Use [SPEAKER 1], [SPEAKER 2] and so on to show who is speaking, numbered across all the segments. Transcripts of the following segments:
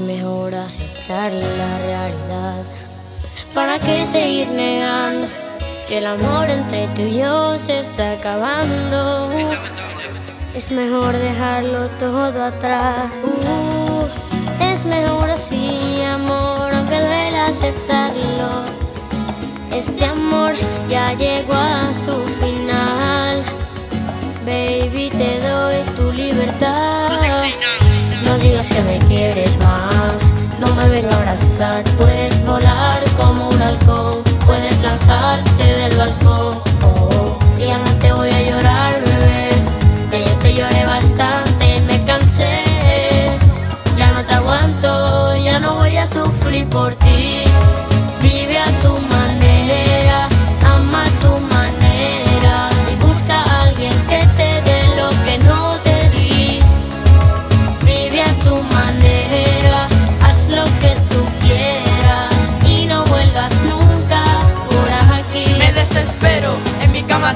[SPEAKER 1] mejor aceptar la realidad. ¿Para qué seguir negando? Si el amor entre tú y yo se está acabando. Es mejor dejarlo todo atrás. Uh, es mejor así, amor, aunque duela aceptarlo. Este amor ya llegó a su final. Baby, te doy tu libertad. No digas que me quieres Puedes volar como un halcón. Puedes lanzarte del balcón. Oh, ya no te voy a llorar, bebé. Ya yo te lloré bastante, me cansé. Ya no te aguanto, ya no voy a sufrir por ti.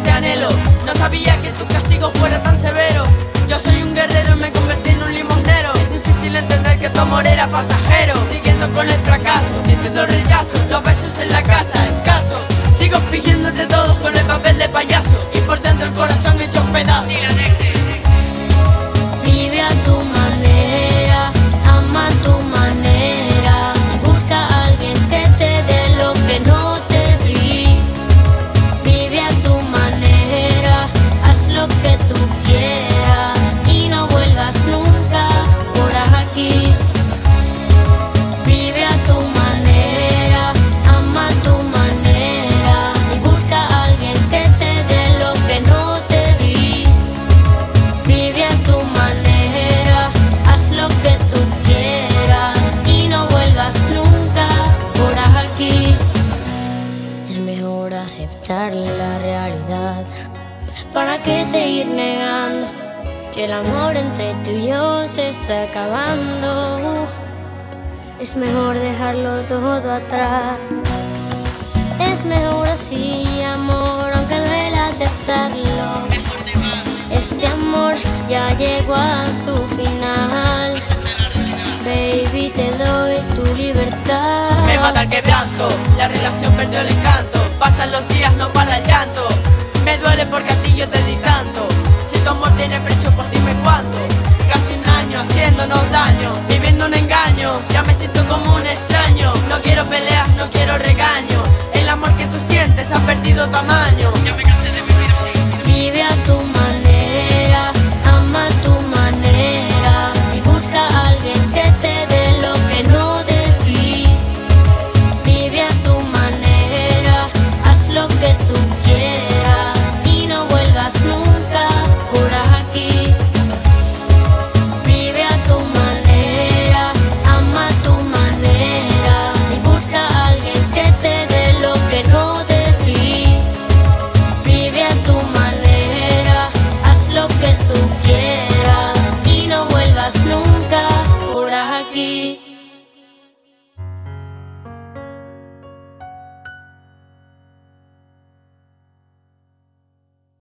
[SPEAKER 1] Te
[SPEAKER 2] anhelo. No sabía que tu castigo fuera tan severo. Yo soy un guerrero y me convertí en un limonero. Es difícil entender que tu amor era pasajero. Siguiendo con el fracaso, sintiendo rechazo. Los besos en la casa, escasos. Sigo fingiéndote todos con el papel de payaso. Y por dentro el corazón
[SPEAKER 1] aceptar la realidad. ¿Para qué seguir negando? Si el amor entre tú y yo se está acabando, es mejor dejarlo todo atrás. Es mejor así, amor, aunque duela aceptarlo. Este amor ya llegó a su final. Baby, te doy tu libertad.
[SPEAKER 2] Me mata el quebranto, la relación perdió el encanto. Pasan los días, no para el llanto. Me duele porque a ti yo te di tanto. Si tu amor tiene precio, pues dime cuánto. Casi un año haciéndonos daño, viviendo un engaño. Ya me siento como un extraño. No quiero peleas, no quiero regaños. El amor que tú sientes ha perdido tamaño.